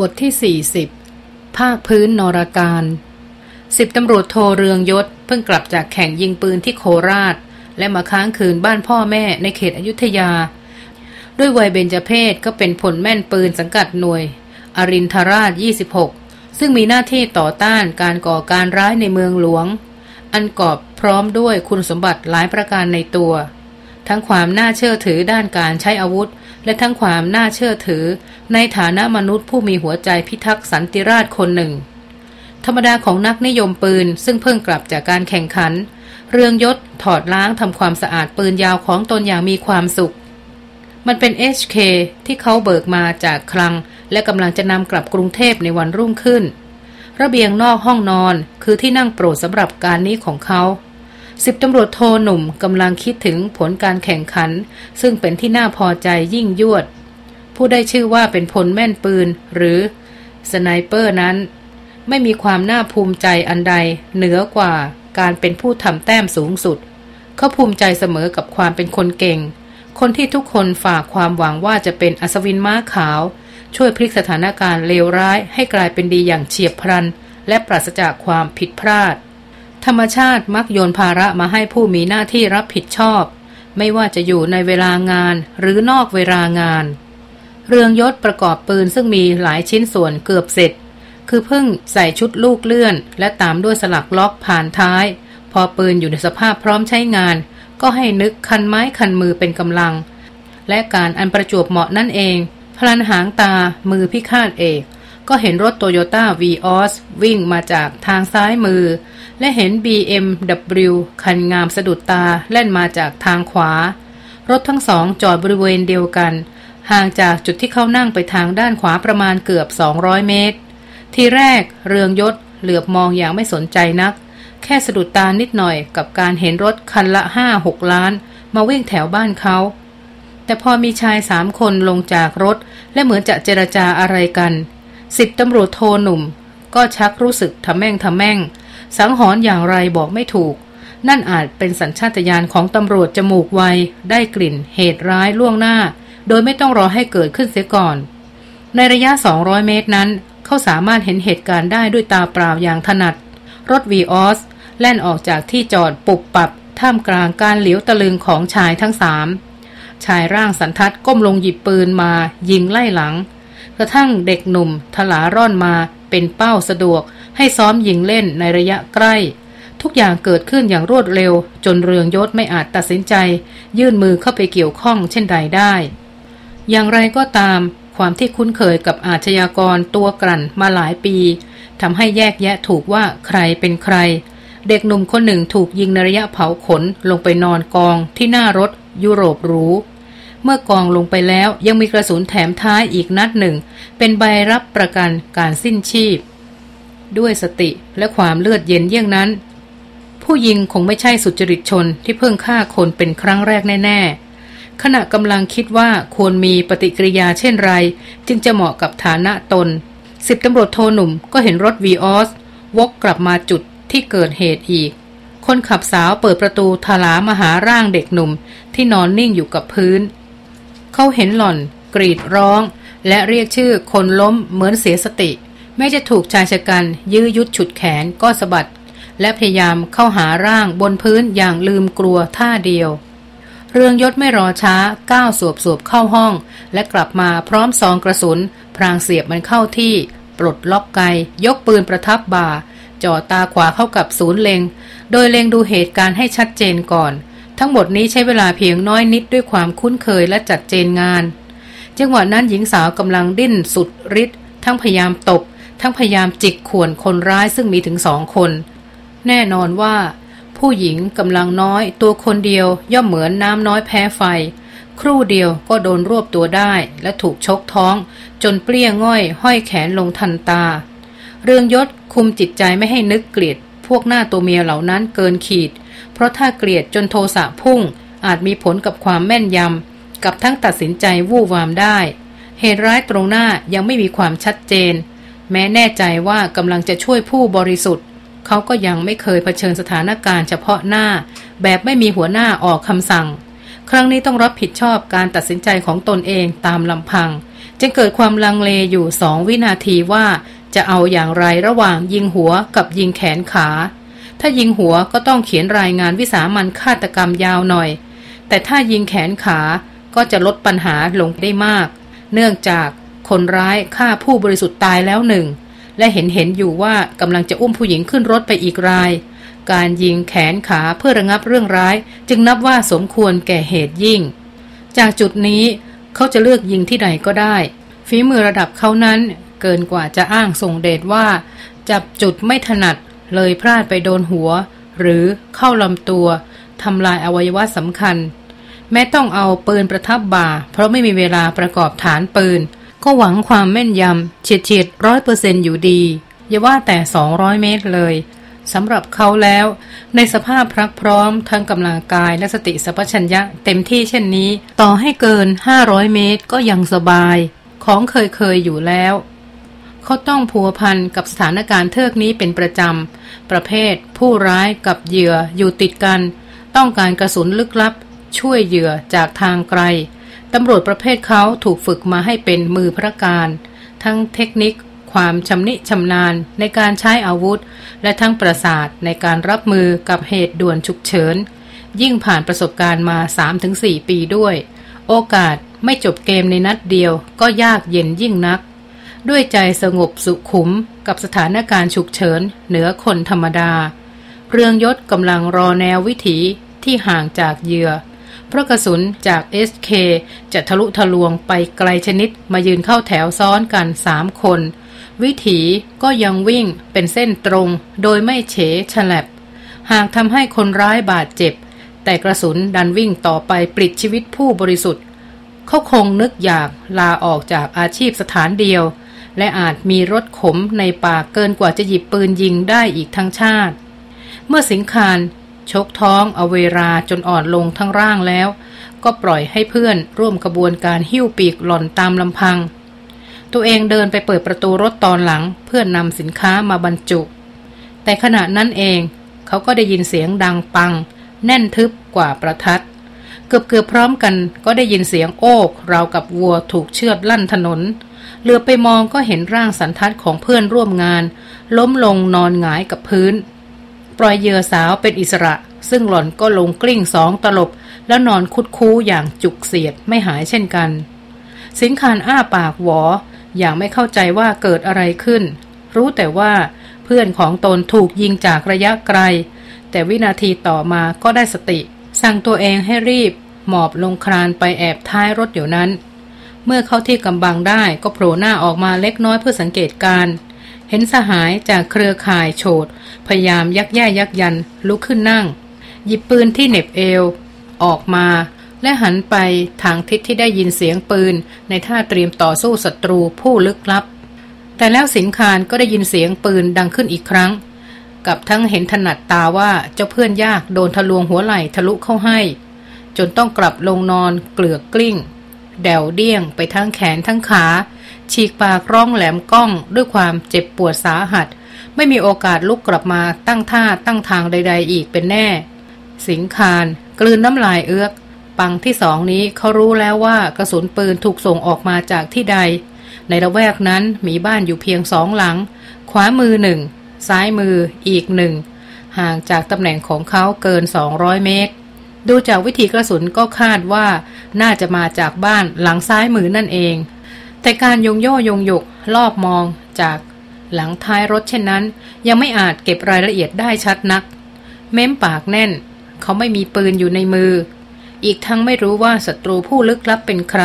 บทที่ 40 ภาคพื้นนรการสิบตำรวจโทเรืองยศ เพิ่งกลับจากแข่งยิงปืนที่โคราช และมาค้างคืนบ้านพ่อแม่ในเขตอยุธยา ด้วยวัยเบญจเพศก็เป็นผลแม่นปืนสังกัดหน่วย อรินทราช 26 ซึ่งมีหน้าที่ต่อต้านการก่อการร้ายในเมืองหลวง อันกอบพร้อมด้วยคุณสมบัติหลายประการในตัว ทั้งความน่าเชื่อถือด้านการใช้อาวุธ และทั้งความน่าเชื่อถือ ในฐานะมนุษย์ผู้มีหัวใจพิทักษ์สันติราชคนหนึ่ง ธรรมดาของนักนิยมปืนซึ่งเพิ่งกลับจากการแข่งขัน เรืองยศถอดล้างทำความสะอาดปืนยาวของตนอย่างมีความสุข มันเป็น HK ที่เขาเบิกมาจากคลัง และกำลังจะนำกลับกรุงเทพในวันรุ่งขึ้น ระเบียงนอกห้องนอนคือที่นั่งโปรดสำหรับการนี้ของเขา สิบตำรวจโทหนุ่มกำลังคิดถึงผลการแข่งขัน ซึ่งเป็นที่น่าพอใจยิ่งยวด ผู้ได้ชื่อว่าเป็นพลแม่นปืนหรือสไนเปอร์นั้น ไม่มีความน่าภูมิใจอันใดเหนือกว่าการเป็นผู้ทำแต้มสูงสุด เขาภูมิใจเสมอกับความเป็นคนเก่ง คนที่ทุกคนฝากความหวังว่าจะเป็นอัศวินม้าขาว ช่วยพลิกสถานการณ์เลวร้ายให้กลายเป็นดีอย่างเฉียบพลัน และปราศจากความผิดพลาด ธรรมชาติมักโยนภาระมาให้ผู้มีหน้าที่รับผิดชอบ ไม่ว่าจะอยู่ในเวลางานหรือนอกเวลางาน เรืองยศประกอบปืนซึ่งมีหลายชิ้นส่วนเกือบเสร็จ คือเพิ่งใส่ชุดลูกเลื่อน และตามด้วยสลักล็อกผ่านท้าย พอปืนอยู่ในสภาพพร้อมใช้งาน ก็ให้นึกคันไม้คันมือเป็นกำลัง และการอันประจวบเหมาะนั่นเองพลันหางตามือพิฆาตเอกก็เห็นรถโตโยต้าวีออสวิ่งมาจากทางซ้ายมือ และเห็น BMW คันงามสะดุดตาแล่นมาจากทางขวา รถทั้งสองจอดบริเวณเดียวกัน ห่างจากจุดที่เขานั่งไปทางด้านขวาประมาณเกือบ 200 เมตร ทีแรกเรืองยศเหลือบมองอย่างไม่สนใจนัก แค่สะดุดตานิดหน่อยกับการเห็นรถคันละห้าหกล้าน มาวิ่งแถวบ้านเขา แต่พอมีชายสามคนลงจากรถ และเหมือนจะเจรจาอะไรกันสิบตำรวจโทหนุ่ม ก็ชักรู้สึกทำแม่งทำแม่ง สังหรณ์อย่างไรบอกไม่ถูก นั่นอาจเป็นสัญชาตญาณของตำรวจจมูกไว ได้กลิ่น เหตุร้ายล่วงหน้า โดยไม่ต้องรอให้เกิดขึ้นเสียก่อน ในระยะ 200 เมตรนั้น เขาสามารถเห็นเหตุการณ์ได้ด้วยตาเปล่าอย่างถนัด รถวีออสแล่นออกจากที่จอดปุบปับ ท่ามกลางการเหลียวตะลึงของชายทั้งสามชายร่างสันทัดก้มลงหยิบปืนมา ยิงไล่หลัง กระทั่งเด็กหนุ่มทลาร่อนมาเป็นเป้าสะดวก ให้ซ้อมยิงเล่นในระยะใกล้ ทุกอย่างเกิดขึ้นอย่างรวดเร็ว จนเรืองยศไม่อาจตัดสินใจ ยื่นมือเข้าไปเกี่ยวข้องเช่นใดได้ อย่างไรก็ตาม ความที่คุ้นเคยกับอาชญากรตัวกลั่นมาหลายปีทำให้แยกแยะถูกว่าใครเป็นใคร เด็กหนุ่มคนหนึ่งถูกยิงในระยะเผาขนลงไปนอนกองที่หน้ารถ ยุโรปรูเมื่อกองลงไปแล้วยังมีกระสุนแถมท้ายอีกนัดหนึ่ง เป็นใบรับประกันการสิ้นชีพ ด้วยสติและความเลือดเย็นเยี่ยงนั้น ผู้ยิงคงไม่ใช่สุจริตชนที่เพิ่งฆ่าคนเป็นครั้งแรกแน่ๆ ขณะกำลังคิดว่าควรมีปฏิกิริยาเช่นไร จึงจะเหมาะกับฐานะตนสิบตำรวจโทหนุ่มก็เห็นรถวีออสวกกลับมาจุดที่เกิดเหตุอีก คนขับสาวเปิดประตูทลามาหาร่างเด็กหนุ่มที่นอนนิ่งอยู่กับพื้น เขาเห็นหล่อน กรีดร้อง และเรียกชื่อคนล้มเหมือนเสียสติ แม้จะถูกชายชะกันยื้อยุดฉุดแขนก็สะบัด และพยายามเข้าหาร่างบนพื้นอย่างลืมกลัวท่าเดียว เรืองยศไม่รอช้าก้าวสวบสวบเข้าห้อง และกลับมาพร้อมซองกระสุน พรางเสียบมันเข้าที่ ปลดล็อกไกยกปืนประทับบ่าจ่อตาขวาเข้ากับศูนย์เลงโดยเลงดูเหตุการณ์ให้ชัดเจนก่อน ทั้งหมดนี้ใช้เวลาเพียงน้อยนิดด้วยความคุ้นเคยและจัดเจนงานจังหวะนั้นหญิงสาวกำลังดิ้นสุดฤทธิ์ทั้งพยายามตบ ทั้งพยายามจิกข่วนคนร้ายซึ่งมีถึงสองคน แน่นอนว่า ผู้หญิงกำลังน้อยตัวคนเดียวย่อมเหมือนน้ำน้อยแพ้ไฟ ครู่เดียวก็โดนรวบตัวได้และถูกชกท้อง จนเปรี้ยง่อยห้อยแขนลงทันตา เรื่องยศคุมจิตใจไม่ให้นึกเกลียด พวกหน้าตัวเมียเหล่านั้นเกินขีด เพราะถ้าเกลียดจนโทสะพุ่ง อาจมีผลกับความแม่นยำกับทั้งตัดสินใจวู่วามได้ เหตุร้ายตรงหน้ายังไม่มีความชัดเจน แม้แน่ใจว่ากำลังจะช่วยผู้บริสุทธิ์ เขาก็ยังไม่เคยเผชิญสถานการณ์เฉพาะหน้า แบบไม่มีหัวหน้าออกคำสั่ง ครั้งนี้ต้องรับผิดชอบการตัดสินใจของตนเองตามลำพังจจึงเกิดความลังเลอยู่สองวินาทีว่าจะเอาอย่างไรระหว่างยิงหัวกับยิงแขนขา ถ้ายิงหัวก็ต้องเขียนรายงานวิสามันฆาตกรรมยาวหน่อย แต่ถ้ายิงแขนขาก็จะลดปัญหาลงได้มาก เนื่องจาก คนร้ายฆ่าผู้บริสุทธิ์ตายแล้วหนึ่ง และเห็นเห็นอยู่ว่ากำลังจะอุ้มผู้หญิงขึ้นรถไปอีกราย การยิงแขนขาเพื่อระงับเรื่องร้าย จึงนับว่าสมควรแก่เหตุยิ่ง จากจุดนี้เขาจะเลือกยิงที่ใดก็ได้ฝีมือระดับเขานั้นเกินกว่าจะอ้างส่งเดชว่า จับจุดไม่ถนัดเลยพลาดไปโดนหัว หรือเข้าลำตัวทำลายอวัยวะสำคัญ แม้ต้องเอาปืนประทับบ่า เพราะไม่มีเวลาประกอบฐานปืน ก็หวังความแม่นยำเฉียดเฉียดร้อยเปอร์เซนอยู่ดี อย่าว่าแต่200เมตรเลยสำหรับเขาแล้ว ในสภาพพรักพร้อมทั้งกำลังกายและสติสัพชัญญะเต็มที่เช่นนี้ ต่อให้เกิน 500 เมตรก็ยังสบาย ของเคยเคยอยู่แล้ว เขาต้องพัวพันกับสถานการณ์เทือกนี้เป็นประจำ ประเภท ผู้ร้ายกับเหยื่ออยู่ติดกัน ต้องการกระสุนลึกลับ ช่วยเหยื่อจากทางไกล ตำรวจประเภทเขาถูกฝึกมาให้เป็นมือพระการ ทั้งเทคนิค ความชำนิชำนาญในการใช้อาวุธ และทั้งประสาทในการรับมือกับเหตุด่วนฉุกเฉิน ยิ่งผ่านประสบการณ์มา 3-4 ปีด้วย โอกาสไม่จบเกมในนัดเดียวก็ยากเย็นยิ่งนัก ด้วยใจสงบสุขุมกับสถานการณ์ฉุกเฉินเหนือคนธรรมดา เรืองยศกำลังรอแนววิถีที่ห่างจากเหยื่อ เพราะกระสุนจาก SK จะทะลุทะลวงไปไกลชนิดมายืนเข้าแถวซ้อนกันสามคน วิถีก็ยังวิ่งเป็นเส้นตรงโดยไม่เฉฉลับ หากทำให้คนร้ายบาดเจ็บ แต่กระสุนดันวิ่งต่อไปปลิดชีวิตผู้บริสุทธิ์ เขาคงนึกอยากลาออกจากอาชีพสถานเดียว และอาจมีรถขมในปากเกินกว่าจะหยิบปืนยิงได้อีกทั้งชาติ เมื่อสิงคาร ชกท้องเอาเวลาจนอ่อนลงทั้งร่างแล้ว ก็ปล่อยให้เพื่อนร่วมกระบวนการหิ้วปีกหล่อนตามลำพัง ตัวเองเดินไปเปิดประตูรถตอนหลังเพื่อนนำสินค้ามาบรรจุ แต่ขณะนั้นเอง เขาก็ได้ยินเสียงดังปัง แน่นทึบกว่าประทัด เกือบเกือบพร้อมกันก็ได้ยินเสียงโอกราวกับวัวถูกเชือดลั่นถนนเหลือไปมองก็เห็นร่างสันทัดของเพื่อนร่วมงาน ล้มลงนอนหงายกับพื้น ล่อยเหยื่อสาวเป็นอิสระ ซึ่งหล่อนก็ลงกลิ้งสองตลบ แล้วนอนคุดคู้อย่างจุกเสียดไม่หายเช่นกัน สินคานอ้าปากหวอ อย่างไม่เข้าใจว่าเกิดอะไรขึ้น รู้แต่ว่าเพื่อนของตนถูกยิงจากระยะไกล แต่วินาทีต่อมาก็ได้สติ สั่งตัวเองให้รีบ หมอบลงครานไปแอบท้ายรถอยู่นั้น เมื่อเข้าที่กำบังได้ก็โผล่หน้าออกมาเล็กน้อยเพื่อสังเกตการ เห็นสหายจากเครือข่ายโฉดพยายามยักแย่ยักยันลุกขึ้นนั่ง หยิบปืนที่เหน็บเอว ออกมา และหันไปทางทิศที่ได้ยินเสียงปืน ในท่าเตรียมต่อสู้ศัตรูผู้ลึกลับ แต่แล้วสิงคารก็ได้ยินเสียงปืนดังขึ้นอีกครั้ง กับทั้งเห็นถนัดตาว่าเจ้าเพื่อนยากโดนทะลวงหัวไหล่ทะลุเข้าให้ จนต้องกลับลงนอนเกลือกกลิ้ง แดวเดี้ยงไปทั้งแขนทั้งขา ฉีกปากร้องแหลมก้องด้วยความเจ็บปวดสาหัส ไม่มีโอกาสลุกกลับมาตั้งท่าตั้งทางใด ๆ อีกเป็นแน่ สิงคารกลืนน้ำลายเอื้อกปังที่สองนี้เขารู้แล้วว่ากระสุนปืนถูกส่งออกมาจากที่ใด ในระแวกนั้นมีบ้านอยู่เพียงสองหลัง ขวามือหนึ่งซ้ายมืออีกหนึ่งห่างจากตำแหน่งของเขาเกิน 200 เมตร ดูจากวิธีกระสุนก็คาดว่าน่าจะมาจากบ้านหลังซ้ายมือนั่นเอง แต่การยงโย่ยงหยกรอบมองจากหลังท้ายรถเช่นนั้น ยังไม่อาจเก็บรายละเอียดได้ชัดนัก เม้มปากแน่น เขาไม่มีปืนอยู่ในมือ อีกทั้งไม่รู้ว่าศัตรูผู้ลึกลับเป็นใคร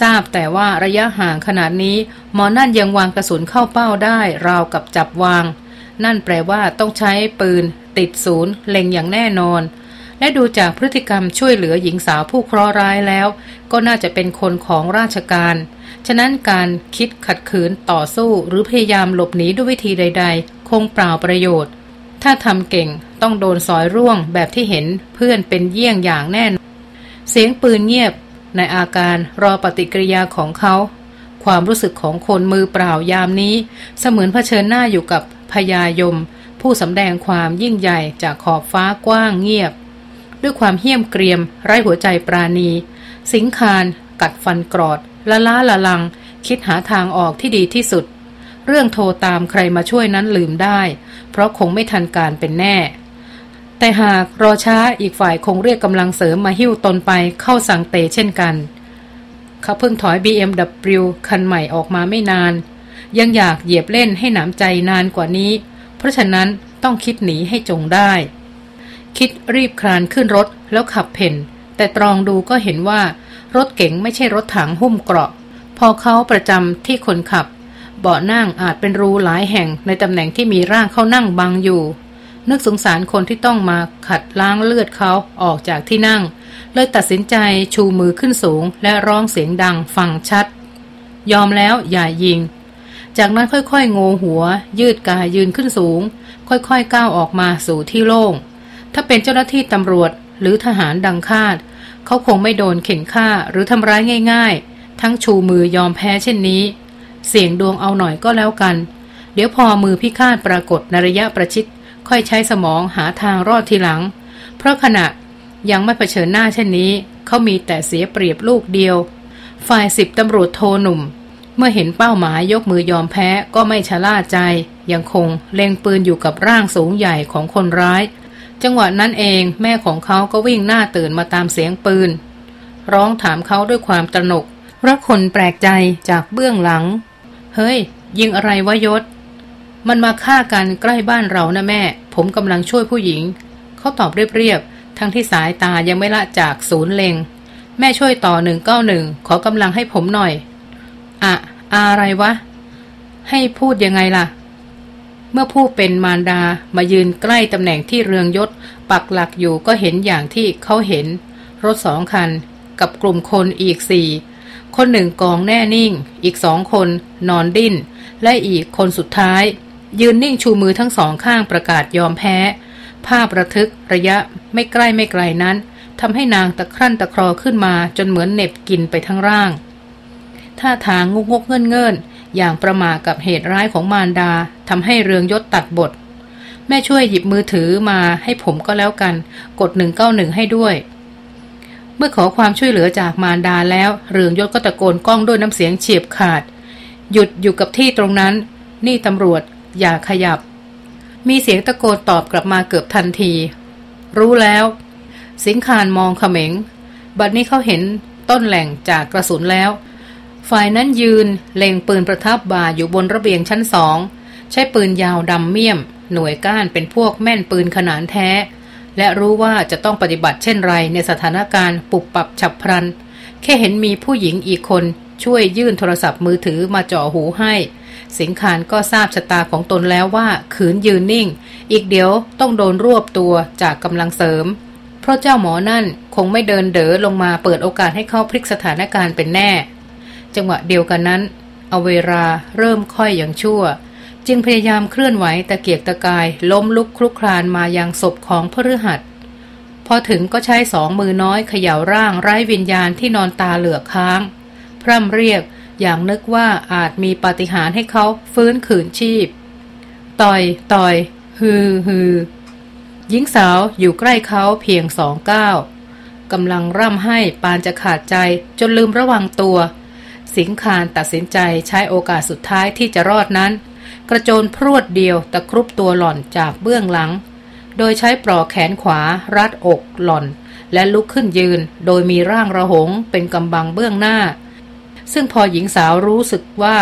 ทราบแต่ว่าระยะห่างขนาดนี้หมอนั่นยังวางกระสุนเข้าเป้าได้ราวกับจับวาง นั่นแปลว่าต้องใช้ปืน ติดศูนย์เล็งอย่างแน่นอน และดูจากพฤติกรรมช่วยเหลือหญิงสาวผู้เคราะห์ร้ายแล้ว ก็น่าจะเป็นคนของราชการ ฉะนั้นการคิดขัดขืนต่อสู้หรือพยายามหลบหนีด้วยวิธีใด ๆ คงเปล่าประโยชน์ ถ้าทำเก่งต้องโดนสอยร่วงแบบที่เห็นเพื่อนเป็นเยี่ยงอย่างแน่น เสียงปืนเงียบ ในอาการรอปฏิกิริยาของเขา ความรู้สึกของคนมือเปล่ายามนี้ เสมือนเผชิญหน้าอยู่กับพญายม ผู้สำแดงความยิ่งใหญ่จากขอบฟ้ากว้างเงียบ ด้วยความเหี้ยมเกรียม ไร้หัวใจปราณี สิงคารกัดฟันกรอด ละล้าละลัง คิดหาทางออกที่ดีที่สุด เรื่องโทรตามใครมาช่วยนั้นลืมได้ เพราะคงไม่ทันการเป็นแน่ แต่หากรอช้าอีกฝ่ายคงเรียกกำลังเสริมมาหิ้วตนไปเข้าสังเตเช่นกัน เขาเพิ่งถอย BMW คันใหม่ออกมาไม่นาน ยังอยากเหยียบเล่นให้หนำใจนานกว่านี้ เพราะฉะนั้นต้องคิดหนีให้จงได้ คิดรีบคลานขึ้นรถแล้วขับเพ่น แต่ตรองดูก็เห็นว่า รถเก๋งไม่ใช่รถถังหุ้มเกราะ พอเขาประจำที่คนขับ เบาะนั่งอาจเป็นรูหลายแห่งในตำแหน่งที่มีร่างเขานั่งบังอยู่ นึกสงสารคนที่ต้องมาขัดล้างเลือดเขาออกจากที่นั่ง เลยตัดสินใจชูมือขึ้นสูง และร้องเสียงดังฟังชัด ยอมแล้วอย่ายิง จากนั้นค่อยๆ โงหัว ยืดกายยืนขึ้นสูง ค่อยๆก้าวออกมาสู่ที่โล่ง ถ้าเป็นเจ้าหน้าที่ตำรวจหรือทหารดังคาด เขาคงไม่โดนเข็นฆ่าหรือทำร้ายง่าย ๆ ทั้งชูมือยอมแพ้เช่นนี้ เสี่ยงดวงเอาหน่อยก็แล้วกัน เดี๋ยวพอมือพิฆาตปรากฏในระยะประชิดค่อยใช้สมองหาทางรอดทีหลัง เพราะขณะยังไม่เผชิญหน้าเช่นนี้ เขามีแต่เสียเปรียบลูกเดียว ฝ่ายสิบตำรวจโทหนุ่ม เมื่อเห็นเป้าหมายยกมือยอมแพ้ก็ไม่ชะล่าใจ ยังคงเล็งปืนอยู่กับร่างสูงใหญ่ของคนร้าย จังหวะนั้นเองแม่ของเขาก็วิ่งหน้าตื่นมาตามเสียงปืน ร้องถามเขาด้วยความตระหนกรักคนแปลกใจจากเบื้องหลัง เฮ้ย ยิงอะไรวะยศ มันมาฆ่ากันใกล้บ้านเรานะแม่ ผมกำลังช่วยผู้หญิง เขาตอบเรียบๆ ทั้งที่สายตายังไม่ละจากศูนย์เลงแม่ช่วยต่อหนึ่งเก้าหนึ่งขอกำลังให้ผมหน่อย อะ อะไรวะ ให้พูดยังไงล่ะ เมื่อผู้เป็นมารดามายืนใกล้ตำแหน่งที่เรืองยศ ปักหลักอยู่ก็เห็นอย่างที่เขาเห็น รถสองคัน กับกลุ่มคนอีกสี่คนหนึ่งกองแน่นิ่ง อีกสองคนนอนดิ้น และอีกคนสุดท้าย ยืนนิ่งชูมือทั้งสองข้างประกาศยอมแพ้ ภาพระทึกระยะไม่ใกล้ไม่ไกลนั้นทำให้นางตะครั่นตะครอขึ้นมาจนเหมือนเหน็บกินไปทั้งร่าง ท่าทางงกงกเงินเงิน อย่างประมากับเหตุร้ายของมารดาทำให้เรืองยศตัดบท แม่ช่วยหยิบมือถือมาให้ผมก็แล้วกัน กด 191 ให้ด้วย เมื่อขอความช่วยเหลือจากมารดาแล้ว เรืองยศก็ตะโกนก้องด้วยน้ำเสียงเฉียบขาด หยุดอยู่กับที่ตรงนั้น นี่ตำรวจ อย่าขยับ มีเสียงตะโกนตอบกลับมาเกือบทันที รู้แล้ว สิงคานมองเขม็ง บัดนี้เขาเห็นต้นแหล่งจากกระสุนแล้ว ฝ่ายนั้นยืนเล็งปืนประทับบ่าอยู่บนระเบียงชั้นสอง ใช้ปืนยาวดำเมี่ยม หน่วยก้านเป็นพวกแม่นปืนขนานแท้ และรู้ว่าจะต้องปฏิบัติเช่นไรในสถานการณ์ปุบปับฉับพลัน แค่เห็นมีผู้หญิงอีกคน ช่วยยื่นโทรศัพท์มือถือมาจ่อหูให้ สิงคานก็ทราบชะตาของตนแล้วว่าขืนยืนนิ่ง อีกเดี๋ยวต้องโดนรวบตัวจากกำลังเสริม เพราะเจ้าหมอนั่นคงไม่เดินเด๋อลงมาเปิดโอกาสให้เข้าพลิกสถานการณ์เป็นแน่ จังหวะเดียวกันนั้น เอาเวลาเริ่มค่อยอย่างชั่ว จึงพยายามเคลื่อนไหวตะเกียกตะกายล้มลุกคลุกคลานมายังศพของพฤหัสพอถึงก็ใช้สองมือน้อยเขย่าร่างไร้วิญญาณที่นอนตาเหลือกค้าง พร่ำเรียกอย่างนึกว่าอาจมีปาฏิหาริย์ให้เขาฟื้นขืนชีพ ต่อย ต่อย ฮือฮือหญิงสาวอยู่ใกล้เขาเพียงสองก้าวกำลังร่ำให้ปานจะขาดใจจนลืมระวังตัว สิงคานตัดสินใจใช้โอกาสสุดท้ายที่จะรอดนั้น กระโจนพรวดเดียวตะครุบตัวหล่อนจากเบื้องหลัง โดยใช้ปลอกแขนขวา รัดอกหล่อน และลุกขึ้นยืนโดยมีร่างระหงเป็นกำบังเบื้องหน้า ซึ่งพอหญิงสาวรู้สึกว่า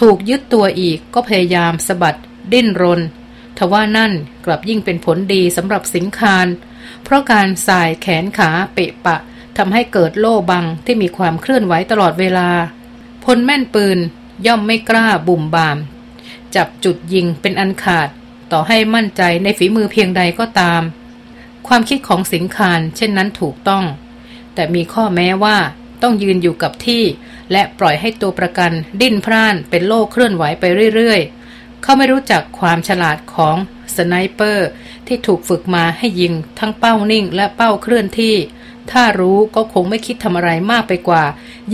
ถูกยึดตัวอีกก็พยายามสะบัด ดิ้นรนทว่านั่นกลับยิ่งเป็นผลดีสำหรับสิงคานเพราะการสายแขนขาเปะปะ ทำให้เกิดโล่บังที่มีความเคลื่อนไหวตลอดเวลา พลแม่นปืนย่อมไม่กล้าบุ่มบาม จับจุดยิงเป็นอันขาด ต่อให้มั่นใจในฝีมือเพียงใดก็ตาม ความคิดของสิงคานเช่นนั้นถูกต้อง แต่มีข้อแม้ว่าต้องยืนอยู่กับที่ และปล่อยให้ตัวประกันดิ้นพร่านเป็นโล่เคลื่อนไหวไปเรื่อยๆ เขาไม่รู้จักความฉลาดของสไนเปอร์ที่ถูกฝึกมาให้ยิงทั้งเป้านิ่งและเป้าเคลื่อนที่ ถ้ารู้ก็คงไม่คิดทำอะไรมากไปกว่า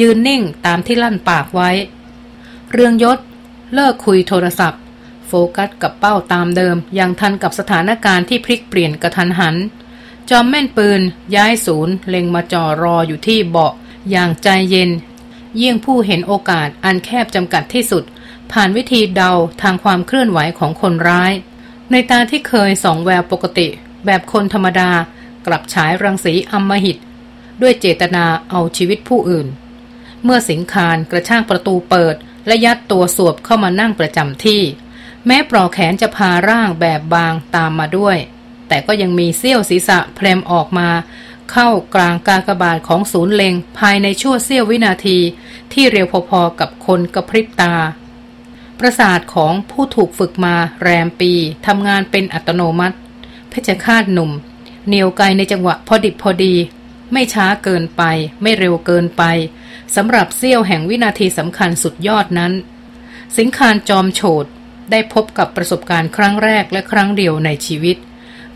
ยืนนิ่งตามที่ลั่นปากไว้ เรืองยศ เลิกคุยโทรศัพท์ โฟกัสกับเป้าตามเดิม ยังทันกับสถานการณ์ที่พลิกเปลี่ยนกะทันหัน จอมแม่นปืน ย้ายศูนย์ เล็งมาจ่อรออยู่ที่เบาะ อย่างใจเย็น เยี่ยงผู้เห็นโอกาสอันแคบจำกัดที่สุด ผ่านวิธีเดาทางความเคลื่อนไหวของคนร้าย ในตาที่เคยสองแววปกติ แบบคนธรรมดา กลับฉายรังสีอมหิต ด้วยเจตนาเอาชีวิตผู้อื่น เมื่อสิงคารกระชากประตูเปิด และยัดตัวสวบเข้ามานั่งประจำที่ แม้ปลอกแขนจะพาร่างแบบบางตามมาด้วย แต่ก็ยังมีเสี้ยวศีรษะแพลมออกมา เข้ากลางกากบาทของศูนย์เลงภายในชั่วเสี้ยววินาที ที่เร็วพอๆกับคนกระพริบตาประสาทของผู้ถูกฝึกมาแรมปีทำงานเป็นอัตโนมัติ เพชฌฆาตหนุ่ม เหนียวไกลในจังหวะพอดิบพอดี ไม่ช้าเกินไป ไม่เร็วเกินไปสำหรับเสี้ยวแห่งวินาทีสำคัญสุดยอดนั้น สิงคารจอมโฉดได้พบกับประสบการณ์ครั้งแรกและครั้งเดียวในชีวิต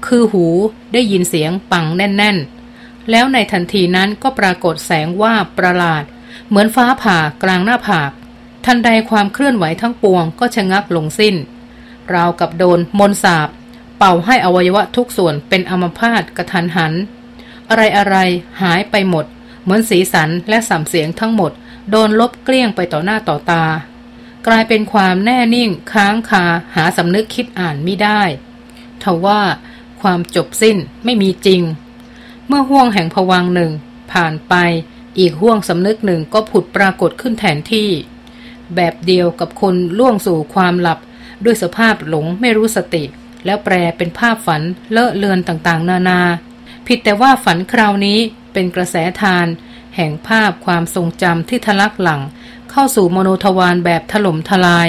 คือหูได้ยินเสียงปังแน่น ๆ แล้วในทันทีนั้นก็ปรากฏแสงว่าประหลาด เหมือนฟ้าผ่ากลางหน้าผากทันใดความเคลื่อนไหวทั้งปวงก็ชะงักลงสิ้น ราวกับโดนมนสาบ เป่าให้อวัยวะทุกส่วนเป็นอัมพาตกระทันหัน อะไรอะไรหายไปหมด เหมือนสีสันและสัมเสียงทั้งหมด โดนลบเกลี้ยงไปต่อหน้าต่อตา กลายเป็นความแน่นิ่งค้างคาหาสำนึกคิดอ่านไม่ได้ทว่าความจบสิ้นไม่มีจริง เมื่อห่วงแห่งผวังหนึ่ง ผ่านไป อีกห่วงสำนึกหนึ่งก็ผุดปรากฏขึ้นแทนที่ แบบเดียวกับคนล่วงสู่ความหลับด้วยสภาพหลงไม่รู้สติ แล้วแปลเป็นภาพฝันเลอะเลือนต่างๆ นานา ผิดแต่ว่าฝันคราวนี้เป็นกระแสทาน แห่งภาพความทรงจำที่ทะลักหลัง เข้าสู่มโนทวารแบบถล่มทลาย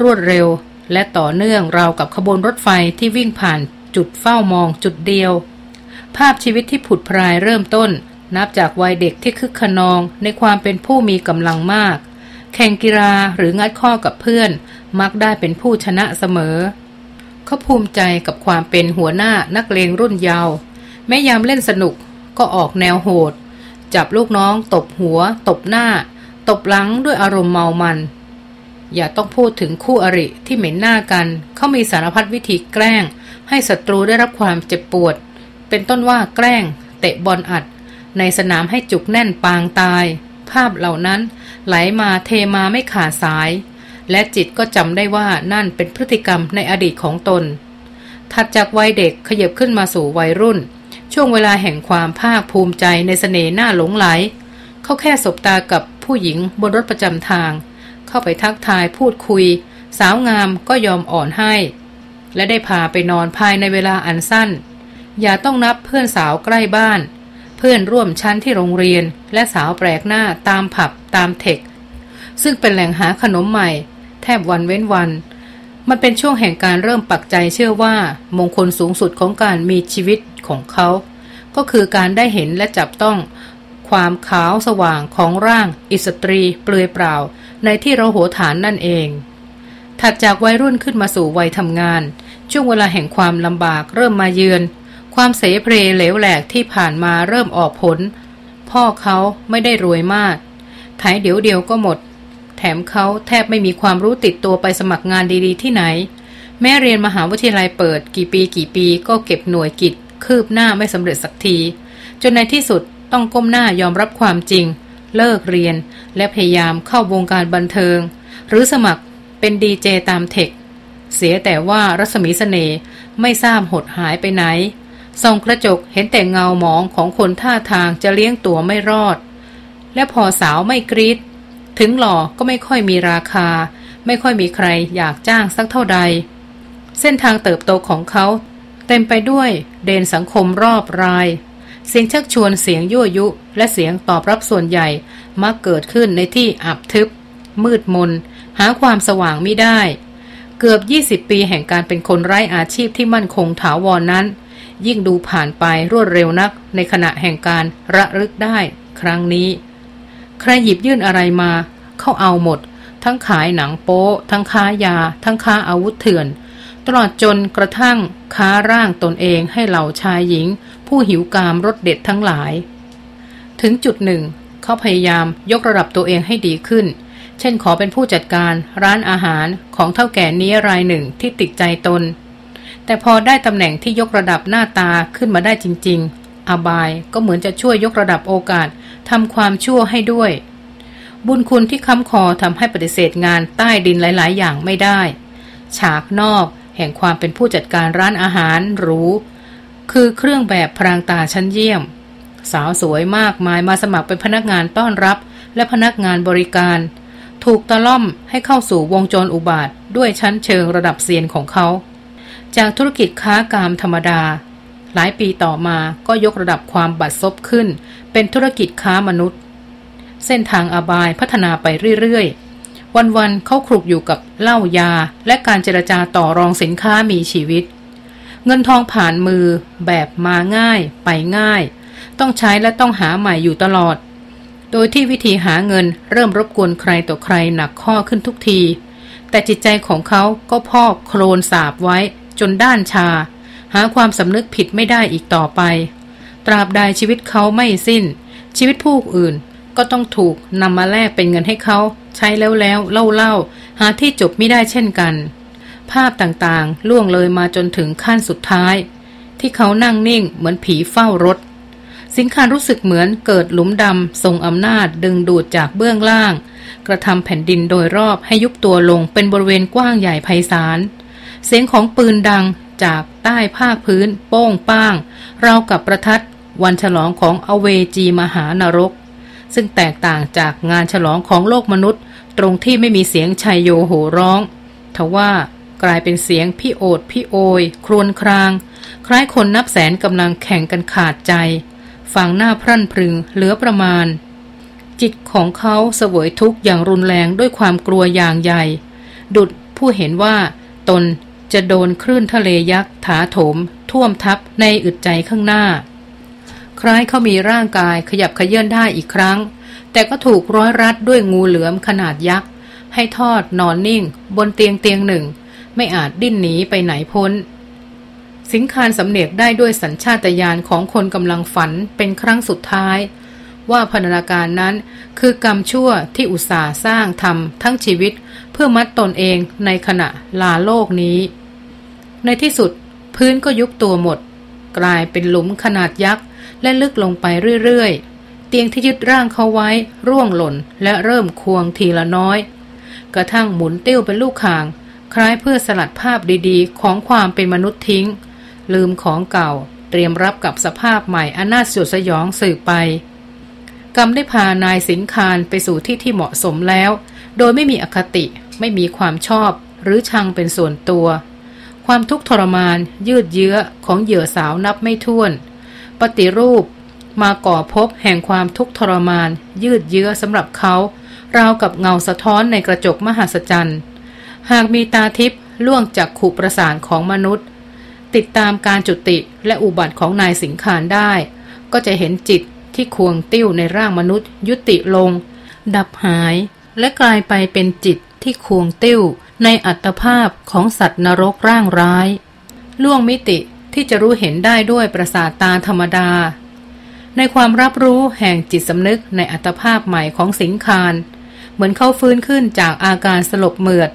รวดเร็ว และต่อเนื่องราวกับขบวนรถไฟที่วิ่งผ่านจุดเฝ้ามองจุดเดียว ภาพชีวิตที่ผุดพรายเริ่มต้น นับจากวัยเด็กที่คึกขนองในความเป็นผู้มีกำลังมาก แข่งกีฬาหรืองัดข้อกับเพื่อน มักได้เป็นผู้ชนะเสมอ เขาภูมิใจกับความเป็นหัวหน้านักเลงรุ่นยาวแม้ยามเล่นสนุกก็ออกแนวโหด จับลูกน้อง ตบหัว ตบหน้า ตบหลังด้วยอารมณ์เมามัน อย่าต้องพูดถึงคู่อริที่เหม็นหน้ากัน เขามีสารพัดวิธีแกล้ง ให้ศัตรูได้รับความเจ็บปวด เป็นต้นว่าแกล้ง เตะบอลอัด ในสนามให้จุกแน่นปางตาย ภาพเหล่านั้นไหลมาเทมาไม่ขาดสาย และจิตก็จำได้ว่านั่นเป็นพฤติกรรมในอดีตของตน ถัดจากวัยเด็กขยับขึ้นมาสู่วัยรุ่น ช่วงเวลาแห่งความภาคภูมิใจในสเสน่ห์หน้าหลงไหล เขาแค่สบตากับผู้หญิงบนรถประจำทาง เข้าไปทักทายพูดคุย สาวงามก็ยอมอ่อนให้ และได้พาไปนอนภายในเวลาอันสั้น อย่าต้องนับเพื่อนสาวใกล้บ้าน เพื่อนร่วมชั้นที่โรงเรียน และสาวแปลกหน้าตามผับตามเทคซึ่งเป็นแหล่งหาขนมใหม่ แทบวันเว้นวัน มันเป็นช่วงแห่งการเริ่มปักใจเชื่อว่า มงคลสูงสุดของการมีชีวิตของเขา ก็คือการได้เห็นและจับต้อง ความขาวสว่างของร่าง อิสตรี เปลือยเปล่า ในที่เราโหฐานนั่นเอง ถัดจากวัยรุ่นขึ้นมาสู่วัยทำงาน ช่วงเวลาแห่งความลำบากเริ่มมาเยือน ความเสเพลเหลวแหลกที่ผ่านมาเริ่มออกผล พ่อเขาไม่ได้รวยมากถ่ายเดี๋ยวเดียวก็หมด แถมเขาแทบไม่มีความรู้ติดตัวไปสมัครงานดีๆที่ไหน แม้เรียนมหาวิทยาลัยเปิด กี่ปีกี่ปีก็เก็บหน่วยกิจ คืบหน้าไม่สำเร็จสักที จนในที่สุดต้องก้มหน้ายอมรับความจริง เลิกเรียน และพยายามเข้าวงการบันเทิง หรือสมัครเป็นดีเจตามเทค เสียแต่ว่ารัศมีสเสน่ห์ไม่ทราบหดหายไปไหนส่องกระจกเห็นแต่เงาหมองของคนท่าทางจะเลี้ยงตัวไม่รอด และพอสาวไม่กรีด ถึงหล่อก็ไม่ค่อยมีราคา ไม่ค่อยมีใครอยากจ้างสักเท่าใด เส้นทางเติบโตของเขา เต็มไปด้วยเดนสังคมรอบราย เสียงชักชวนเสียงยั่วยุ และเสียงตอบรับส่วนใหญ่มักเกิดขึ้นในที่อับทึบ มืดมน หาความสว่างไม่ได้ เกือบ 20 ปีแห่งการเป็นคนไร้อาชีพที่มั่นคงถาวรนนั้น ยิ่งดูผ่านไปรวดเร็วนักในขณะแห่งการระลึกได้ครั้งนี้ ใครหยิบยื่นอะไรมา เขาเอาหมด ทั้งขายหนังโป๊ทั้งค้ายา ทั้งค้าอาวุธเถื่อน ตลอดจนกระทั่งค้าร่างตนเองให้เหล่าชายหญิง ผู้หิวกามรสเด็ดทั้งหลาย ถึงจุดหนึ่ง เขาพยายามยกระดับตัวเองให้ดีขึ้น เช่นขอเป็นผู้จัดการร้านอาหารของเท่าแก่นี้รายหนึ่งที่ติดใจตน แต่พอได้ตำแหน่งที่ยกระดับหน้าตาขึ้นมาได้จริง ๆ อบายก็เหมือนจะช่วยยกระดับโอกาส ทำความชั่วให้ด้วย บุญคุณที่ค้ำคอทำให้ปฏิเสธงานใต้ดินหลาย ๆ อย่างไม่ได้ ฉากนอกแห่งความเป็นผู้จัดการร้านอาหารหรูคือเครื่องแบบพรางตาชั้นเยี่ยม สาวสวยมากมายมาสมัครเป็นพนักงานต้อนรับ และพนักงานบริการ ถูกตะล่อมให้เข้าสู่วงจรอุบาทด้วยชั้นเชิงระดับเซียนของเขา จากธุรกิจค้ากามธรรมดา หลายปีต่อมาก็ยกระดับความบัดซบขึ้น เป็นธุรกิจค้ามนุษย์ เส้นทางอบายพัฒนาไปเรื่อยๆ วันๆเขาคลุกอยู่กับเหล้ายา และการเจรจาต่อรองสินค้ามีชีวิต เงินทองผ่านมือแบบมาง่ายไปง่าย ต้องใช้และต้องหาใหม่อยู่ตลอด โดยที่วิธีหาเงินเริ่มรบกวนใครต่อใครหนักข้อขึ้นทุกที แต่จิตใจของเขาก็พอกโคลนสาบไว้จนด้านชา หาความสำนึกผิดไม่ได้อีกต่อไป ตราบใดชีวิตเขาไม่สิ้น ชีวิตผู้อื่นก็ต้องถูกนำมาแลกเป็นเงินให้เขา ใช้แล้วแล้วเล่าเล่าหาที่จบไม่ได้เช่นกัน ภาพต่างๆ ล่วงเลยมาจนถึงขั้นสุดท้าย ที่เขานั่งนิ่งเหมือนผีเฝ้ารถ สิงคารรู้สึกเหมือนเกิดหลุมดำทรงอำนาจดึงดูดจากเบื้องล่าง กระทำแผ่นดินโดยรอบให้ยุบตัวลงเป็นบริเวณกว้างใหญ่ไพศาลเสียงของปืนดัง จากใต้ภาคพื้น โป้งป้างราวกับประทัดวันฉลองของอเวจีมหานรก ซึ่งแตกต่างจากงานฉลองของโลกมนุษย์ ตรงที่ไม่มีเสียงชัยโยโหร้องทว่ากลายเป็นเสียงพี่โอดพี่โอย ครวญคราง คล้ายคนนับแสนกำลังแข่งกันขาดใจฟังหน้าพรั่นพรึงเหลือประมาณ จิตของเขาเสวยทุกข์อย่างรุนแรงด้วยความกลัวอย่างใหญ่ ดุดผู้เห็นว่า ตน จะโดนคลื่นทะเลยักษ์ถาโถม ท่วมทับในอึดใจข้างหน้า คล้ายเขามีร่างกายขยับขยื่นได้อีกครั้ง แต่ก็ถูกร้อยรัดด้วยงูเหลือมขนาดยักษ์ ให้ทอดนอนนิ่ง บนเตียงเตียงหนึ่ง ไม่อาจดิ้นหนีไปไหนพ้น สิงคารสำเนียกได้ด้วยสัญชาตญาณของคนกำลังฝันเป็นครั้งสุดท้าย ว่าพันนาการนั้นคือกรรมชั่วที่อุตสาห์สร้างทำทั้งชีวิตเพื่อมัดตนเองในขณะลาโลกนี้ ในที่สุดพื้นก็ยุบตัวหมด กลายเป็นหลุมขนาดยักษ์ และลึกลงไปเรื่อยๆ เตียงที่ยึดร่างเขาไว้ ร่วงหล่นและเริ่มควงทีละน้อย กระทั่งหมุนเตี้ยวเป็นลูกข่าง คล้ายเพื่อสลัดภาพดีๆ ของความเป็นมนุษย์ทิ้ง ลืมของเก่า เตรียมรับกับสภาพใหม่อันน่าสยดสยองสืบไปกรรมได้พานายสินคารไปสู่ที่ที่เหมาะสมแล้ว โดยไม่มีอคติไม่มีความชอบหรือชังเป็นส่วนตัว ความทุกข์ทรมาน ยืดเยื้อของเหยื่อสาวนับไม่ถ้วน ปฏิรูปมาก่อพบแห่งความทุกข์ทรมาน ยืดเยื้อสำหรับเขา ราวกับเงาสะท้อนในกระจกมหัศจรรย์ หากมีตาทิพย์ล่วงจากขู่ประสานของมนุษย์ ติดตามการจุติและอุบัติของนายสิงคารได้ ก็จะเห็นจิตที่ควงติ้วในร่างมนุษย์ ยุติลง ดับหายและกลายไปเป็นจิตที่ควงติ้ว ในอัตภาพของสัตว์นรกร่างร้าย ล่วงมิติที่จะรู้เห็นได้ด้วยประสาทตาธรรมดา ในความรับรู้แห่งจิตสำนึกในอัตภาพใหม่ของสิงคาร เหมือนเขาฟื้นขึ้นจากอาการสลบเมือด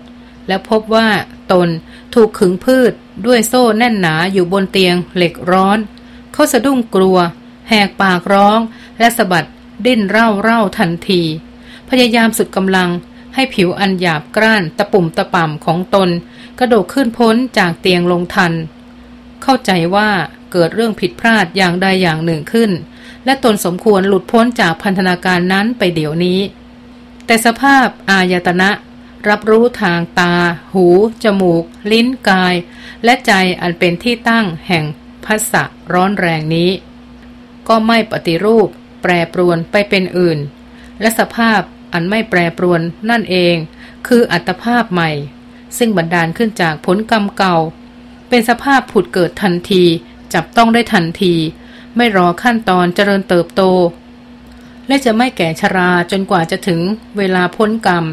และพบว่าตนถูกขึงพืชด้วยโซ่แน่นหนาอยู่บนเตียงเหล็กร้อน เขาสะดุ้งกลัว แหกปากร้อง และสะบัดดิ้นเร่าเร่าทันที พยายามสุดกำลัง ให้ผิวอันหยาบกร้านตะปุ่มตะป่ำของตน กระโดดขึ้นพ้นจากเตียงลงทัน เข้าใจว่าเกิดเรื่องผิดพลาดอย่างใดอย่างหนึ่งขึ้น และตนสมควรหลุดพ้นจากพันธนาการนั้นไปเดี๋ยวนี้ แต่สภาพอายตนะ รับรู้ทางตา หู จมูก ลิ้นกาย และใจอันเป็นที่ตั้งแห่งพัสะร้อนแรงนี้ ก็ไม่ปฏิรูป แปรปรวนไปเป็นอื่น และสภาพ อันไม่แปรปรวนนั่นเอง คืออัตภาพใหม่ ซึ่งบันดาลขึ้นจากผลกรรมเก่า เป็นสภาพผุดเกิดทันที จับต้องได้ทันที ไม่รอขั้นตอนเจริญเติบโต และจะไม่แก่ชราจนกว่าจะถึงเวลาพ้นกรรม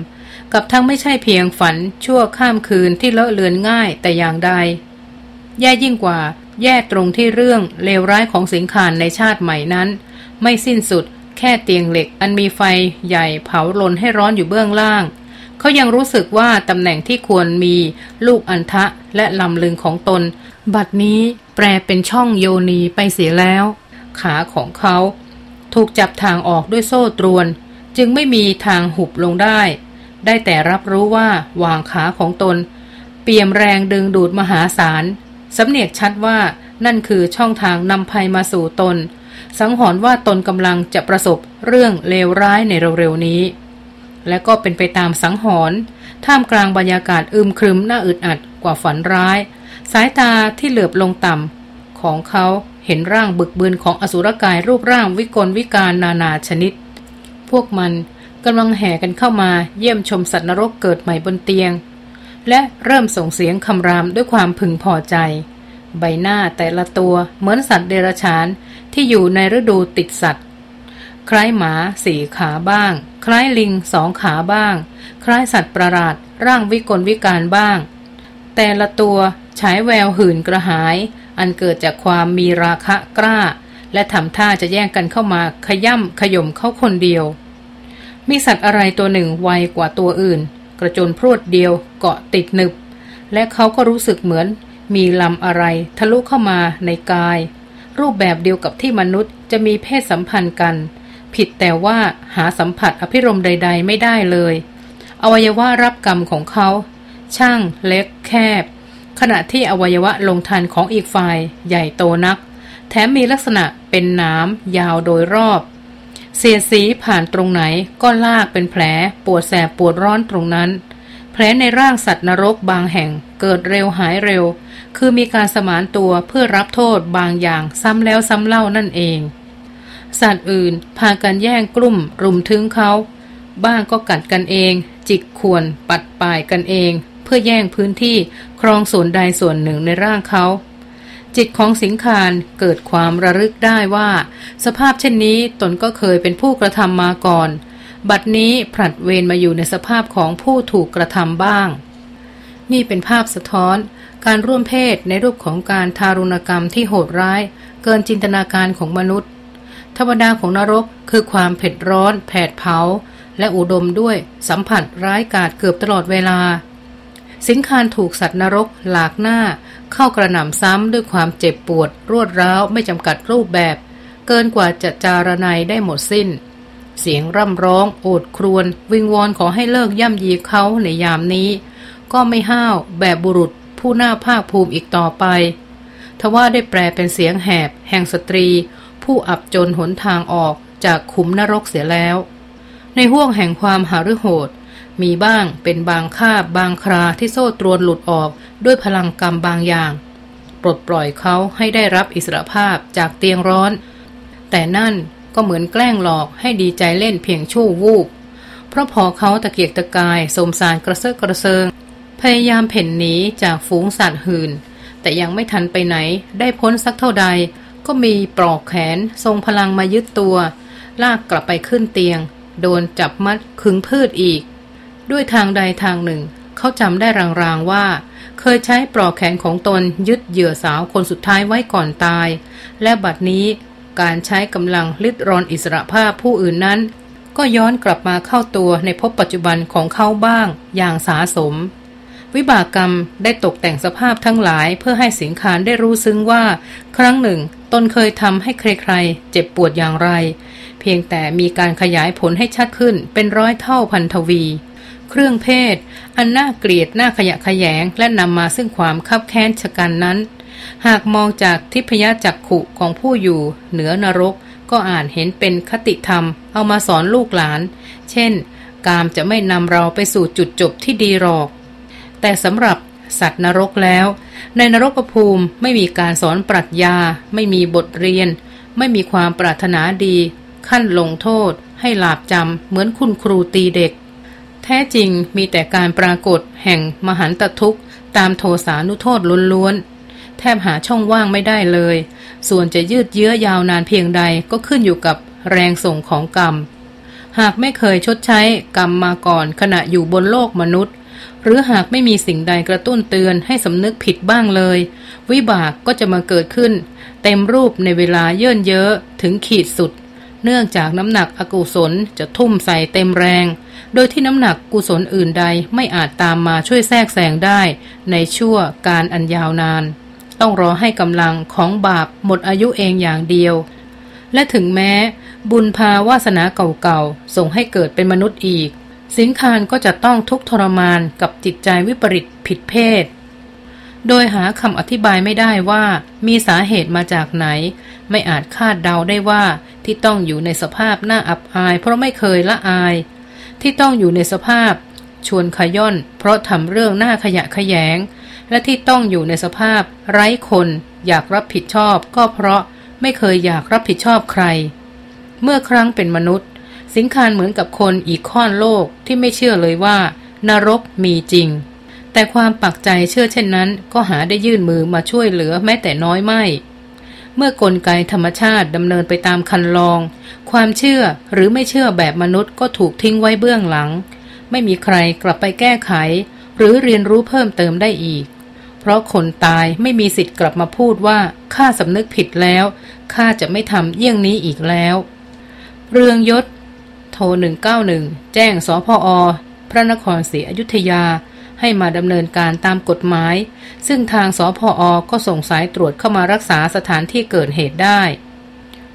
กับทั้งไม่ใช่เพียงฝันชั่วข้ามคืนที่เลอะเลือนง่ายแต่อย่างใด แย่ยิ่งกว่าแย่ตรงที่เรื่องเลวร้ายของสิงคารในชาติใหม่นั้น ไม่สิ้นสุด แค่เตียงเหล็กอันมีไฟใหญ่เผาลนให้ร้อนอยู่เบื้องล่าง เขายังรู้สึกว่าตำแหน่งที่ควรมีลูกอันทะและลำลึงของตน บัดนี้แปลเป็นช่องโยนีไปเสียแล้ว ขาของเขาถูกจับทางออกด้วยโซ่ตรวน จึงไม่มีทางหุบลงได้ ได้แต่รับรู้ว่าวางขาของตน เปี่ยมแรงดึงดูดมหาศาลสำเนียกชัดว่านั่นคือช่องทางนำภัยมาสู่ตน สังหรณ์ว่าตนกำลังจะประสบเรื่องเลวร้ายในเร็วๆนี้ และก็เป็นไปตามสังหรณ์ท่ามกลางบรรยากาศอึมครึมน่าอึดอัดกว่าฝันร้าย สายตาที่เหลือบลงต่ำของเขาเห็นร่างบึกบืนของอสุรกายรูปร่างวิกลวิการนานาชนิด พวกมันกำลังแห่กันเข้ามาเยี่ยมชมสัตว์นรกเกิดใหม่บนเตียง และเริ่มส่งเสียงคำรามด้วยความพึงพอใจ ใบหน้าแต่ละตัวเหมือนสัตว์เดรัจฉานที่อยู่ในฤดูติดสัตว์ คล้ายหมาสี่ขาบ้าง คล้ายลิงสองขาบ้าง คล้ายสัตว์ประหลาดร่างวิกลวิการบ้าง แต่ละตัวฉายแววหื่นกระหาย อันเกิดจากความมีราคะกล้า และทำท่าจะแย่งกันเข้ามาขย่ำขย่มเข้าคนเดียว มีสัตว์อะไรตัวหนึ่งไวกว่าตัวอื่น กระโจนพรวดเดียวเกาะติดหนึบ และเขาก็รู้สึกเหมือน มีลำอะไร ทะลุเข้ามาในกาย รูปแบบเดียวกับที่มนุษย์จะมีเพศสัมพันธ์กัน ผิดแต่ว่าหาสัมผัสอภิรมใด ๆ ไม่ได้เลย อวัยวะรับกรรมของเขา ช่างเล็กแคบ ขณะที่อวัยวะลงทันของอีกฝ่าย ใหญ่โตนัก แถมมีลักษณะเป็นหนามยาวโดยรอบ เสียสีผ่านตรงไหนก็ลากเป็นแผลปวดแสบปวดร้อนตรงนั้น แผลในร่างสัตว์นรกบางแห่งเกิดเร็วหายเร็ว คือมีการสมานตัวเพื่อรับโทษบางอย่างซ้ำแล้วซ้ำเล่านั่นเอง สัตว์อื่นพากันแย่งกลุ่มรุมถึงเขา บ้างก็กัดกันเอง จิกข่วนปัดปลายกันเอง เพื่อแย่งพื้นที่ครองส่วนใดส่วนหนึ่งในร่างเขา จิตของสิงคารเกิดความระลึกได้ว่า สภาพเช่นนี้ตนก็เคยเป็นผู้กระทำมาก่อน บัดนี้ผลัดเวรมาอยู่ในสภาพของผู้ถูกกระทำบ้าง นี่เป็นภาพสะท้อนการร่วมเพศในรูปของการทารุณกรรมที่โหดร้าย เกินจินตนาการของมนุษย์ ธรรมดาของนรกคือความเผ็ดร้อน แผดเผา และอุดมด้วยสัมผัสร้ายกาจเกือบตลอดเวลา สิงคารถูกสัตว์นรกหลากหน้า เข้ากระหน่ำซ้ำด้วยความเจ็บปวด รวดร้าวไม่จำกัดรูปแบบ เกินกว่าจะจารนายได้หมดสิ้น เสียงร่ำร้อง โอดครวญวิงวอนขอให้เลิกย่ำยีเขาในยามนี้ ก็ไม่ห้าวแบบบุรุษผู้หน่าภาคภูมิอีกต่อไป ทว่าได้แปลเป็นเสียงแหบ แห่งสตรี ผู้อับจนหนทางออกจากขุมนรกเสียแล้ว ในห้วงแห่งความหาฤโหด มีบ้างเป็นบางคาบบางคราที่โซ่ตรวนหลุดออกด้วยพลังกรรมบางอย่าง ปลดปล่อยเขาให้ได้รับอิสรภาพจากเตียงร้อน แต่นั่น ก็เหมือนแกล้งหลอกให้ดีใจเล่นเพียงชั่ววูบ เพราะพอเขาตะเกียกตะกายสมสารกระเซาะกระเซิง พยายามเพ่นหนีจากฝูงสัตว์หื่น แต่ยังไม่ทันไปไหน ได้พ้นสักเท่าใด ก็มีปลอกแขน ทรงพลังมายึดตัว ลากกลับไปขึ้นเตียง โดนจับมัดขึงพืชอีก ด้วยทางใดทางหนึ่ง เขาจำได้รางๆว่าเคยใช้ปลอกแขนของตนยึดเหยื่อสาวคนสุดท้ายไว้ก่อนตาย และบัดนี้ การใช้กำลังลิดรอนอิสระภาพผู้อื่นนั้น ก็ย้อนกลับมาเข้าตัวในภพปัจจุบันของเขาบ้าง อย่างสาสม วิบากกรรมได้ตกแต่งสภาพทั้งหลายเพื่อให้สิงคารได้รู้ซึ้งว่า ครั้งหนึ่ง ตนเคยทำให้ใครๆ เจ็บปวดอย่างไร เพียงแต่มีการขยายผลให้ชัดขึ้นเป็นร้อยเท่าพันทวีเครื่องเพศ อันน่าเกลียดน่าขยะแขยงและนำมาซึ่งความคับแค้นชะกันนั้น หากมองจากทิพยจักขุของผู้อยู่เหนือนรก ก็อานเห็นเป็นคติธรรม เอามาสอนลูกหลาน เช่น กามจะไม่นำเราไปสู่จุดจบที่ดีหรอก แต่สำหรับสัตว์นรกแล้ว ในนรกภูมิไม่มีการสอนปรัชญา ไม่มีบทเรียน ไม่มีความปรารถนาดี ขั้นลงโทษ ให้หลาบจำเหมือนคุณครูตีเด็ก แท้จริงมีแต่การปรากฏแห่งมหันตทุกข์ ตามโทสานุโทษล้วนๆ แทบหาช่องว่างไม่ได้เลย ส่วนจะยืดเยื้อยาวนานเพียงใดก็ขึ้นอยู่กับแรงส่งของกรรม หากไม่เคยชดใช้กรรมมาก่อนขณะอยู่บนโลกมนุษย์ หรือหากไม่มีสิ่งใดกระตุ้นเตือนให้สำนึกผิดบ้างเลย วิบากก็จะมาเกิดขึ้น เต็มรูปในเวลาเยื่นเยอะถึงขีดสุด เนื่องจากน้ำหนักอกุศลจะทุ่มใส่เต็มแรง โดยที่น้ำหนักกุศลอื่นใดไม่อาจตามมาช่วยแทรกแซงได้ ในชั่วการอันยาวนาน ต้องรอให้กำลังของบาปหมดอายุเองอย่างเดียว และถึงแม้ บุญพาวาสนาเก่าๆ ส่งให้เกิดเป็นมนุษย์อีก สิงคารก็จะต้องทุกทรมานกับจิตใจวิปริตผิดเพศ โดยหาคำอธิบายไม่ได้ว่ามีสาเหตุมาจากไหน ไม่อาจคาดเดาได้ว่าที่ต้องอยู่ในสภาพหน้าอับอาย เพราะไม่เคยละอาย ที่ต้องอยู่ในสภาพชวนขย่อน เพราะทำเรื่องหน้าขยะขยง และที่ต้องอยู่ในสภาพ ไร้คนอยากรับผิดชอบ ก็เพราะไม่เคยอยากรับผิดชอบใคร เมื่อครั้งเป็นมนุษย์ สิงคารเหมือนกับคนอีกข้อนโลกที่ไม่เชื่อเลยว่า นรกมีจริง แต่ความปักใจเชื่อเช่นนั้น ก็หาได้ยื่นมือมาช่วยเหลือแม้แต่น้อยไม่ เมื่อกลไกธรรมชาติดำเนินไปตามคันลอง ความเชื่อหรือไม่เชื่อแบบมนุษย์ก็ถูกทิ้งไว้เบื้องหลัง ไม่มีใครกลับไปแก้ไข หรือเรียนรู้เพิ่มเติมได้อีก เพราะคนตายไม่มีสิทธิ์กลับมาพูดว่าข้าสำนึกผิดแล้วข้าจะไม่ทำเยี่ยงนี้อีกแล้ว เรืองยศ โทร 191 แจ้งสพอ พระนครศรีอยุธยาให้มาดำเนินการตามกฎหมาย ซึ่งทางสพอก็ส่งสายตรวจเข้ามารักษาสถานที่เกิดเหตุได้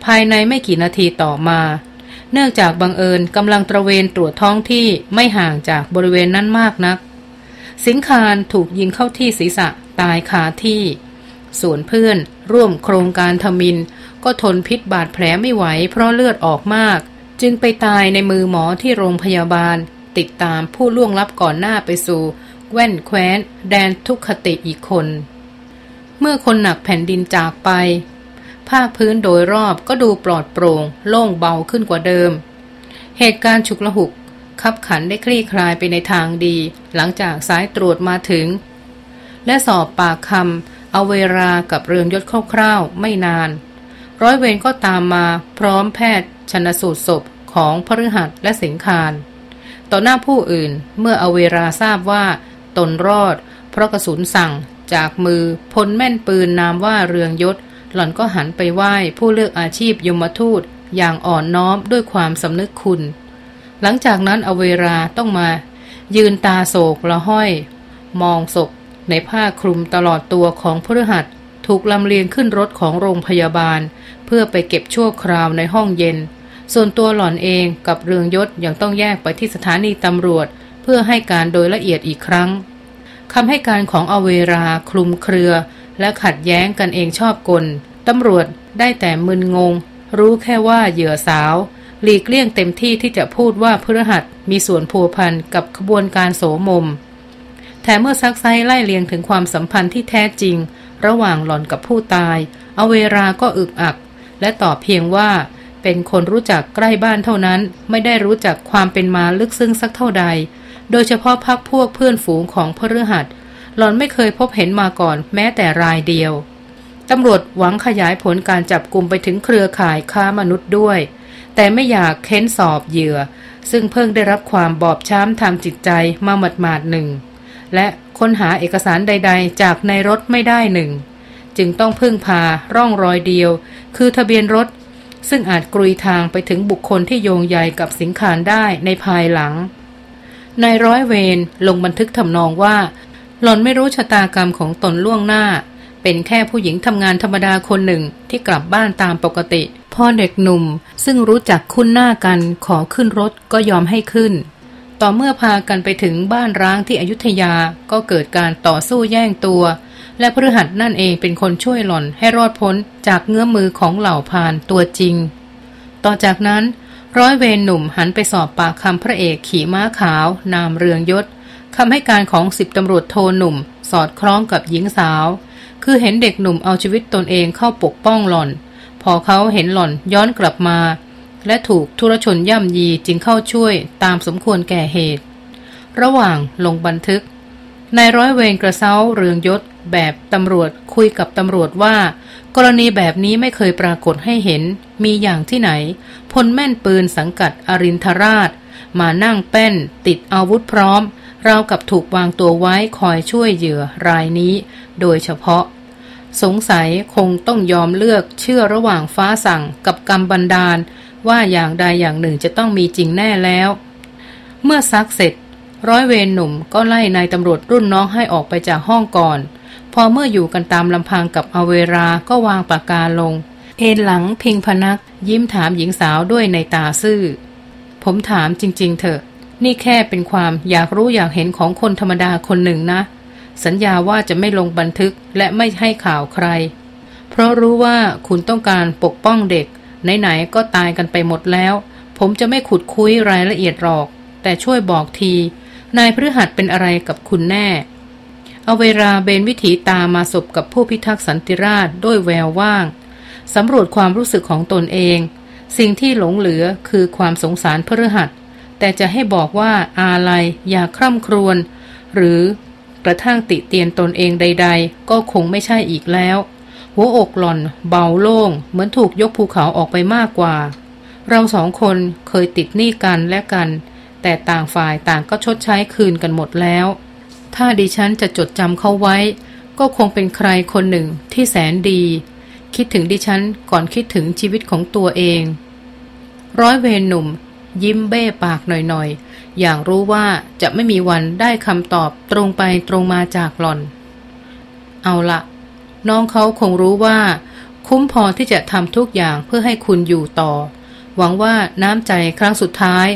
ภายในไม่กี่นาทีต่อมา เนื่องจากบังเอิญกำลังตระเวนตรวจท้องที่ไม่ห่างจากบริเวณนั้นมากนัก สิงคารถูกยิงเข้าที่ศีรษะตายคาที่ ส่วนเพื่อนร่วมโครงการทมิน ก็ทนพิษบาดแผลไม่ไหวเพราะเลือดออกมาก จึงไปตายในมือหมอที่โรงพยาบาล ติดตามผู้ล่วงลับก่อนหน้าไปสู่ แว่นแคว้น แดนทุกขติอีกคน เมื่อคนหนักแผ่นดินจากไปภาคพื้นโดยรอบก็ดูปลอดโปร่ง โล่งเบาขึ้นกว่าเดิม เหตุการณ์ฉุกละหุก ขับขันได้คลี่คลายไปในทางดี หลังจากสายตรวจมาถึง และสอบปากคำเอาเวลากับเรืองยศคร่าวๆไม่นาน ร้อยเวรก็ตามมาพร้อมแพทย์ชนสูตรศพของพฤหัสและสิงคาร ต่อหน้าผู้อื่นเมื่อเอาเวลาทราบว่า ตนรอด เพราะกระสุนสั่งจากมือพลแม่นปืนนามว่าเรืองยศ หล่อนก็หันไปไหว้ผู้เลือกอาชีพยมทูตอย่างอ่อนน้อมด้วยความสำนึกคุณ หลังจากนั้นอเวราต้องมา ยืนตาโศกละห้อย มองศพในผ้าคลุมตลอดตัวของพฤหัสถูกลำเลียงขึ้นรถของโรงพยาบาล เพื่อไปเก็บชั่วคราวในห้องเย็น ส่วนตัวหล่อนเองกับเรืองยศยังต้องแยกไปที่สถานีตำรวจ เพื่อให้การโดยละเอียดอีกครั้งคำให้การของอเวราคลุมเครือ และขัดแย้งกันเองชอบกลตำรวจได้แต่มึนงง รู้แค่ว่าเหยื่อสาว หลีกเลี่ยงเต็มที่ที่จะพูดว่าพฤหัสมีส่วนพัวพันกับขบวนการโสมมแถมเมื่อซักไซไล่เลียงถึงความสัมพันธ์ที่แท้จริง ระหว่างหล่อนกับผู้ตายเอาเวลาก็อึกอัก และตอบเพียงว่า เป็นคนรู้จักใกล้บ้านเท่านั้น ไม่ได้รู้จักความเป็นมาลึกซึ้งสักเท่าใด โดยเฉพาะพักพวกเพื่อนฝูงของพฤหัสหล่อนไม่เคยพบเห็นมาก่อนแม้แต่รายเดียวตำรวจหวังขยายผลการจับกลุ่มไปถึงเครือข่ายค้ามนุษย์ด้วย แต่ไม่อยากเค้นสอบเหยื่อ ซึ่งเพิ่งได้รับความบอบช้ำทางจิตใจมาหมาดมาดหนึ่ง และค้นหาเอกสารใด ๆ จากในรถไม่ได้หนึ่ง จึงต้องพึ่งพาร่องรอยเดียว คือทะเบียนรถ ซึ่งอาจกรุยทางไปถึงบุคคลที่โยงใยกับสิงคารได้ในภายหลังนายร้อยเวรลงบันทึกทำนองว่า หล่อนไม่รู้ชะตากรรมของตนล่วงหน้า เป็นแค่ผู้หญิงทำงานธรรมดาคนหนึ่งที่กลับบ้านตามปกติ พ่อเด็กหนุ่มซึ่งรู้จักคุ้นหน้ากันขอขึ้นรถก็ยอมให้ขึ้น ต่อเมื่อพากันไปถึงบ้านร้างที่อยุธยาก็เกิดการต่อสู้แย่งตัว และพฤหัสนั่นเองเป็นคนช่วยหล่อนให้รอดพ้นจากเงื้อมือของเหล่าพานตัวจริง ต่อจากนั้นร้อยเวรหนุ่มหันไปสอบปากคำพระเอกขี่ม้าขาว นามเรืองยศคำให้การของสิบตำรวจโทหนุ่ม สอดคล้องกับหญิงสาว คือเห็นเด็กหนุ่มเอาชีวิตตนเองเข้าปกป้องหล่อน พอเขาเห็นหล่อนย้อนกลับมา และถูกทุรชนย่ำยีจึงเข้าช่วยตามสมควรแก่เหตุ ระหว่างลงบันทึกนายร้อยเวรกระเซ้าเรืองยศ แบบตำรวจคุยกับตำรวจว่า กรณีแบบนี้ไม่เคยปรากฏให้เห็น มีอย่างที่ไหน พลแม่นปืนสังกัดอรินทราช มานั่งแป้น ติดอาวุธพร้อมราวกับถูกวางตัวไว้คอยช่วยเหยื่อรายนี้ โดยเฉพาะ สงสัยคงต้องยอมเลือกเชื่อระหว่างฟ้าสั่งกับกรรมบันดาล ว่าอย่างใดอย่างหนึ่งจะต้องมีจริงแน่แล้ว เมื่อซักเสร็จ ร้อยเวรหนุ่มก็ไล่นายตำรวจรุ่นน้องให้ออกไปจากห้องก่อน พอเมื่ออยู่กันตามลำพังกับอเวราก็วางปากกาลง เอนหลังพิงพนัก ยิ้มถามหญิงสาวด้วยในตาซื่อ ผมถามจริง ๆ เถอะ นี่แค่เป็นความอยากรู้อยากเห็นของคนธรรมดาคนหนึ่งนะ สัญญาว่าจะไม่ลงบันทึกและไม่ให้ข่าวใคร เพราะรู้ว่าคุณต้องการปกป้องเด็ก ไหนๆก็ตายกันไปหมดแล้ว ผมจะไม่ขุดคุยรายละเอียดหรอก แต่ช่วยบอกที นายพฤหัสเป็นอะไรกับคุณแน่ เอาเวลาเบนวิถีตามาสบกับผู้พิทักษ์สันติราษฎร์ด้วยแววว่างสำรวจความรู้สึกของตนเอง สิ่งที่หลงเหลือคือความสงสารพฤหัสแต่จะให้บอกว่าอาลัยอย่าคร่ำครวญหรือ กระทั่งติเตียนตนเองใด ๆ ก็คงไม่ใช่อีกแล้ว หัวอกหล่อน เบาโล่ง เหมือนถูกยกภูเขาออกไปมากกว่า เราสองคนเคยติดหนี้กันและกัน แต่ต่างฝ่ายต่างก็ชดใช้คืนกันหมดแล้ว ถ้าดิฉันจะจดจำเขาไว้ ก็คงเป็นใครคนหนึ่งที่แสนดี คิดถึงดิฉันก่อนคิดถึงชีวิตของตัวเอง ร้อยเวรหนุ่ม ยิ้มเบ้ปากหน่อยๆ อย่างรู้ว่าจะไม่มีวันได้คำตอบตรงไปตรงมาจากหล่อน เอาละน้องเขาคงรู้ว่า คุ้มพอที่จะทำทุกอย่างเพื่อให้คุณอยู่ต่อ หวังว่าน้ำใจครั้งสุดท้าย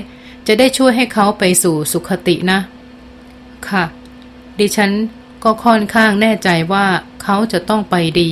จะได้ช่วยให้เขาไปสู่สุขตินะ ค่ะ ดิฉันก็ค่อนข้างแน่ใจว่าเขาจะต้องไปดี